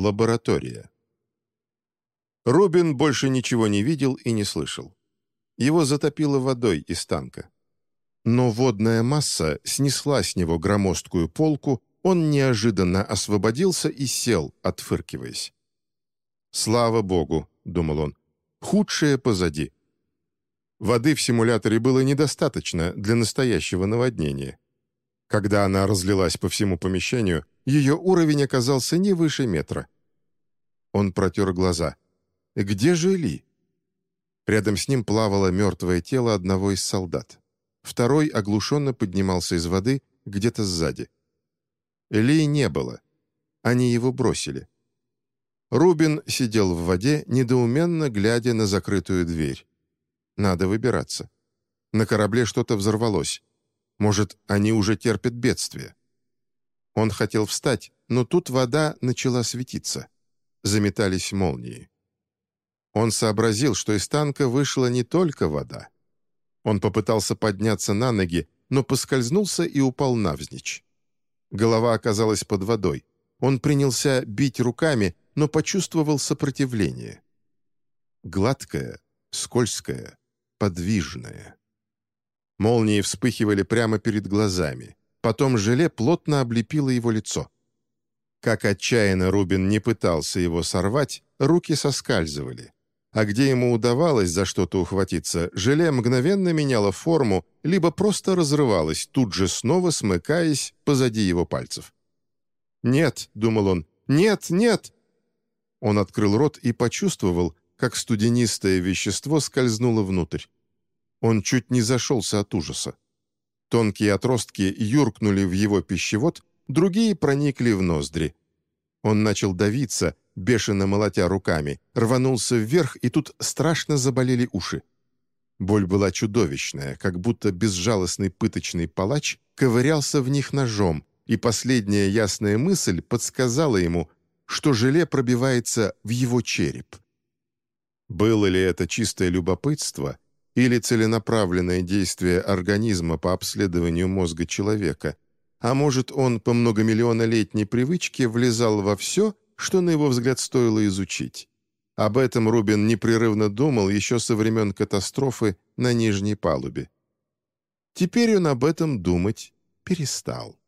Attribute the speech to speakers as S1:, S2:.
S1: Лаборатория. Рубин больше ничего не видел и не слышал. Его затопило водой из танка. Но водная масса снесла с него громоздкую полку, он неожиданно освободился и сел, отфыркиваясь. «Слава богу», — думал он, — «худшее позади». Воды в симуляторе было недостаточно для настоящего наводнения. Когда она разлилась по всему помещению, ее уровень оказался не выше метра. Он протер глаза. «Где же Ли?» Рядом с ним плавало мертвое тело одного из солдат. Второй оглушенно поднимался из воды где-то сзади. Ли не было. Они его бросили. Рубин сидел в воде, недоуменно глядя на закрытую дверь. Надо выбираться. На корабле что-то взорвалось. Может, они уже терпят бедствие. Он хотел встать, но тут вода начала светиться. Заметались молнии. Он сообразил, что из танка вышла не только вода. Он попытался подняться на ноги, но поскользнулся и упал навзничь. Голова оказалась под водой. Он принялся бить руками, но почувствовал сопротивление. Гладкое, скользкое, подвижное. Молнии вспыхивали прямо перед глазами. Потом желе плотно облепило его лицо. Как отчаянно Рубин не пытался его сорвать, руки соскальзывали. А где ему удавалось за что-то ухватиться, желе мгновенно меняло форму, либо просто разрывалось, тут же снова смыкаясь позади его пальцев. «Нет», — думал он, — «нет, нет!» Он открыл рот и почувствовал, как студенистое вещество скользнуло внутрь. Он чуть не зашелся от ужаса. Тонкие отростки юркнули в его пищевод, другие проникли в ноздри. Он начал давиться, бешено молотя руками, рванулся вверх, и тут страшно заболели уши. Боль была чудовищная, как будто безжалостный пыточный палач ковырялся в них ножом, и последняя ясная мысль подсказала ему, что желе пробивается в его череп. Было ли это чистое любопытство — или целенаправленное действие организма по обследованию мозга человека, а может, он по многомиллионолетней привычке влезал во все, что, на его взгляд, стоило изучить. Об этом Рубин непрерывно думал еще со времен катастрофы на нижней палубе. Теперь он об этом думать перестал.